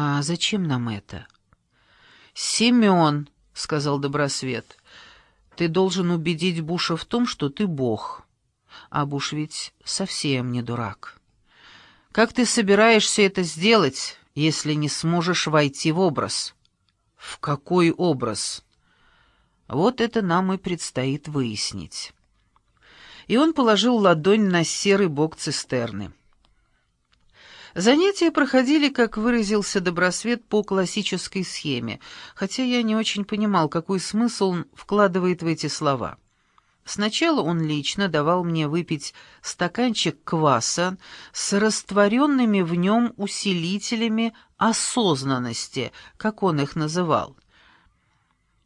«А зачем нам это?» «Семен», — сказал Добросвет, — «ты должен убедить Буша в том, что ты бог. А Буш ведь совсем не дурак. Как ты собираешься это сделать, если не сможешь войти в образ?» «В какой образ?» «Вот это нам и предстоит выяснить». И он положил ладонь на серый бок цистерны. Занятия проходили, как выразился Добросвет, по классической схеме, хотя я не очень понимал, какой смысл он вкладывает в эти слова. Сначала он лично давал мне выпить стаканчик кваса с растворенными в нем усилителями осознанности, как он их называл.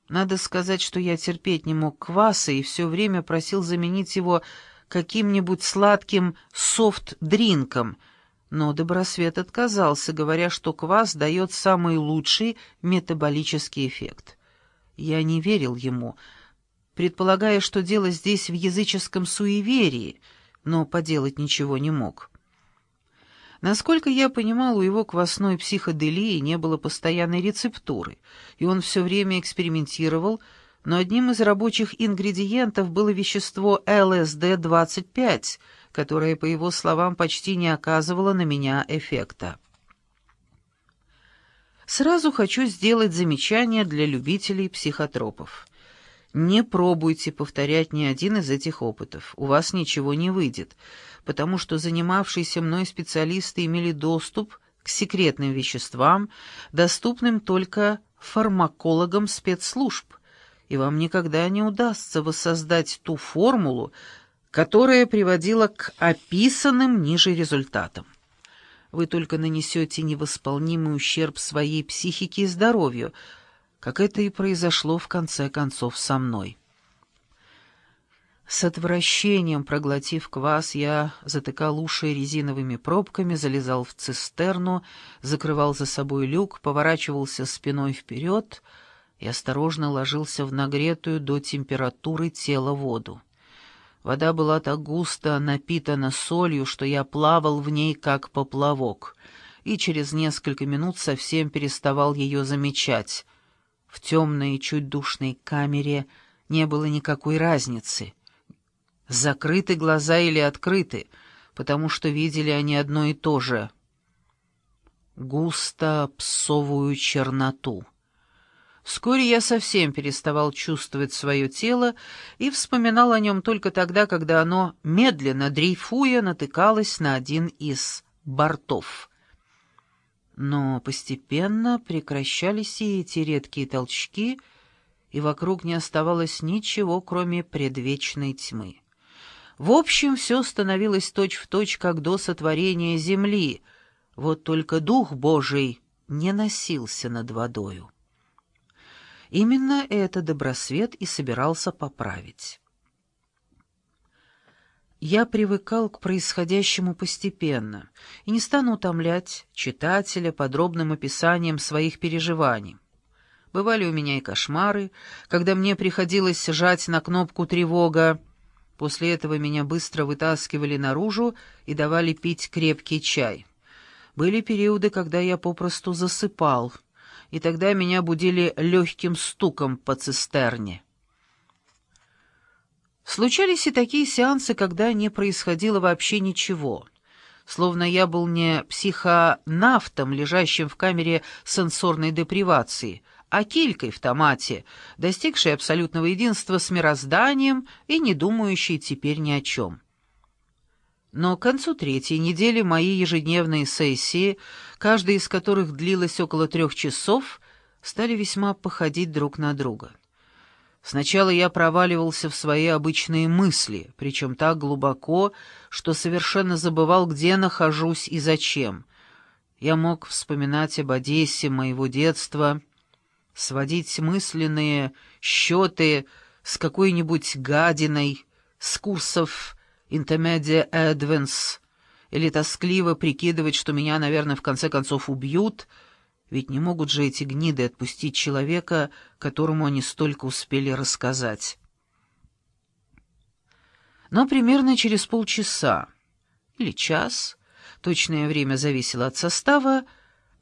Надо сказать, что я терпеть не мог кваса и все время просил заменить его каким-нибудь сладким софт-дринком — но Добросвет отказался, говоря, что квас дает самый лучший метаболический эффект. Я не верил ему, предполагая, что дело здесь в языческом суеверии, но поделать ничего не мог. Насколько я понимал, у его квасной психоделии не было постоянной рецептуры, и он все время экспериментировал, но одним из рабочих ингредиентов было вещество ЛСД-25 — которая, по его словам, почти не оказывала на меня эффекта. Сразу хочу сделать замечание для любителей психотропов. Не пробуйте повторять ни один из этих опытов, у вас ничего не выйдет, потому что занимавшиеся мной специалисты имели доступ к секретным веществам, доступным только фармакологам спецслужб, и вам никогда не удастся воссоздать ту формулу, которая приводила к описанным ниже результатам. Вы только нанесете невосполнимый ущерб своей психике и здоровью, как это и произошло в конце концов со мной. С отвращением проглотив квас, я затыкал уши резиновыми пробками, залезал в цистерну, закрывал за собой люк, поворачивался спиной вперед и осторожно ложился в нагретую до температуры тела воду. Вода была так густо напитана солью, что я плавал в ней как поплавок, и через несколько минут совсем переставал ее замечать. В темной и чуть душной камере не было никакой разницы. Закрыты глаза или открыты, потому что видели они одно и то же — густо псовую черноту. Вскоре я совсем переставал чувствовать свое тело и вспоминал о нем только тогда, когда оно, медленно дрейфуя, натыкалось на один из бортов. Но постепенно прекращались и эти редкие толчки, и вокруг не оставалось ничего, кроме предвечной тьмы. В общем, все становилось точь-в-точь, точь, как до сотворения земли, вот только Дух Божий не носился над водою. Именно это Добросвет и собирался поправить. Я привыкал к происходящему постепенно и не стану утомлять читателя подробным описанием своих переживаний. Бывали у меня и кошмары, когда мне приходилось жать на кнопку «тревога». После этого меня быстро вытаскивали наружу и давали пить крепкий чай. Были периоды, когда я попросту засыпал — и тогда меня будили легким стуком по цистерне. Случались и такие сеансы, когда не происходило вообще ничего, словно я был не психонавтом, лежащим в камере сенсорной депривации, а килькой в томате, достигшей абсолютного единства с мирозданием и не думающей теперь ни о чем. Но к концу третьей недели мои ежедневные сессии, каждая из которых длилась около трех часов, стали весьма походить друг на друга. Сначала я проваливался в свои обычные мысли, причем так глубоко, что совершенно забывал, где нахожусь и зачем. Я мог вспоминать об Одессе моего детства, сводить мысленные счеты с какой-нибудь гадиной, с курсов интермедиа Эдвенс, или тоскливо прикидывать, что меня, наверное, в конце концов убьют, ведь не могут же эти гниды отпустить человека, которому они столько успели рассказать. Но примерно через полчаса или час, точное время зависело от состава,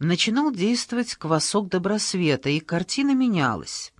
начинал действовать квасок добросвета, и картина менялась.